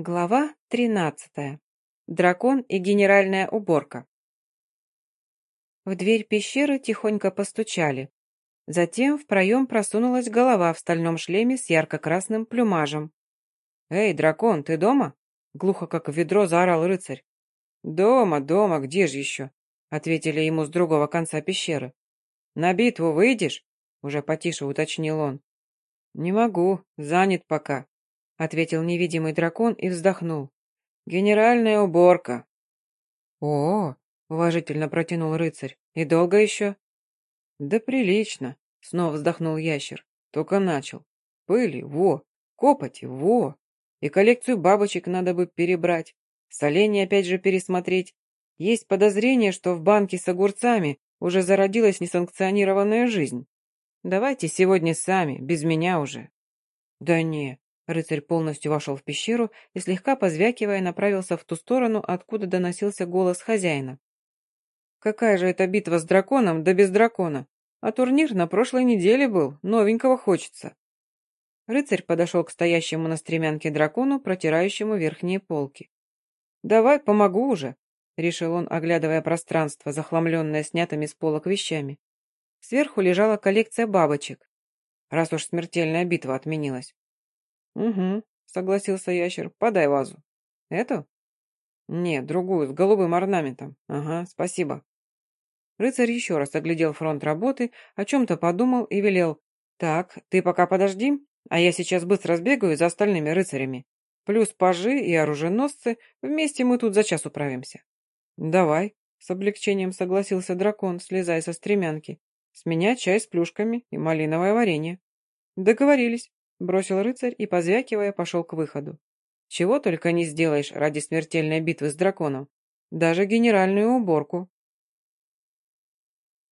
Глава 13. Дракон и генеральная уборка. В дверь пещеры тихонько постучали. Затем в проем просунулась голова в стальном шлеме с ярко-красным плюмажем. «Эй, дракон, ты дома?» — глухо как в ведро заорал рыцарь. «Дома, дома, где же еще?» — ответили ему с другого конца пещеры. «На битву выйдешь?» — уже потише уточнил он. «Не могу, занят пока», — ответил невидимый дракон и вздохнул. «Генеральная уборка». «О, уважительно протянул рыцарь. «И долго еще?» «Да прилично», — снова вздохнул ящер. «Только начал. Пыли, во, копоти, во. И коллекцию бабочек надо бы перебрать. Соленье опять же пересмотреть. Есть подозрение, что в банке с огурцами уже зародилась несанкционированная жизнь. Давайте сегодня сами, без меня уже». «Да не, Рыцарь полностью вошел в пещеру и, слегка позвякивая, направился в ту сторону, откуда доносился голос хозяина. «Какая же это битва с драконом, да без дракона? А турнир на прошлой неделе был, новенького хочется». Рыцарь подошел к стоящему на стремянке дракону, протирающему верхние полки. «Давай, помогу уже», — решил он, оглядывая пространство, захламленное снятыми с полок вещами. Сверху лежала коллекция бабочек, раз уж смертельная битва отменилась. «Угу», — согласился ящер. «Подай вазу». «Эту?» «Нет, другую, с голубым орнаментом. Ага, спасибо». Рыцарь еще раз оглядел фронт работы, о чем-то подумал и велел. «Так, ты пока подожди, а я сейчас быстро сбегаю за остальными рыцарями. Плюс пажи и оруженосцы, вместе мы тут за час управимся». «Давай», — с облегчением согласился дракон, слезая со стремянки. «С меня чай с плюшками и малиновое варенье». «Договорились». Бросил рыцарь и, позвякивая, пошел к выходу. Чего только не сделаешь ради смертельной битвы с драконом. Даже генеральную уборку.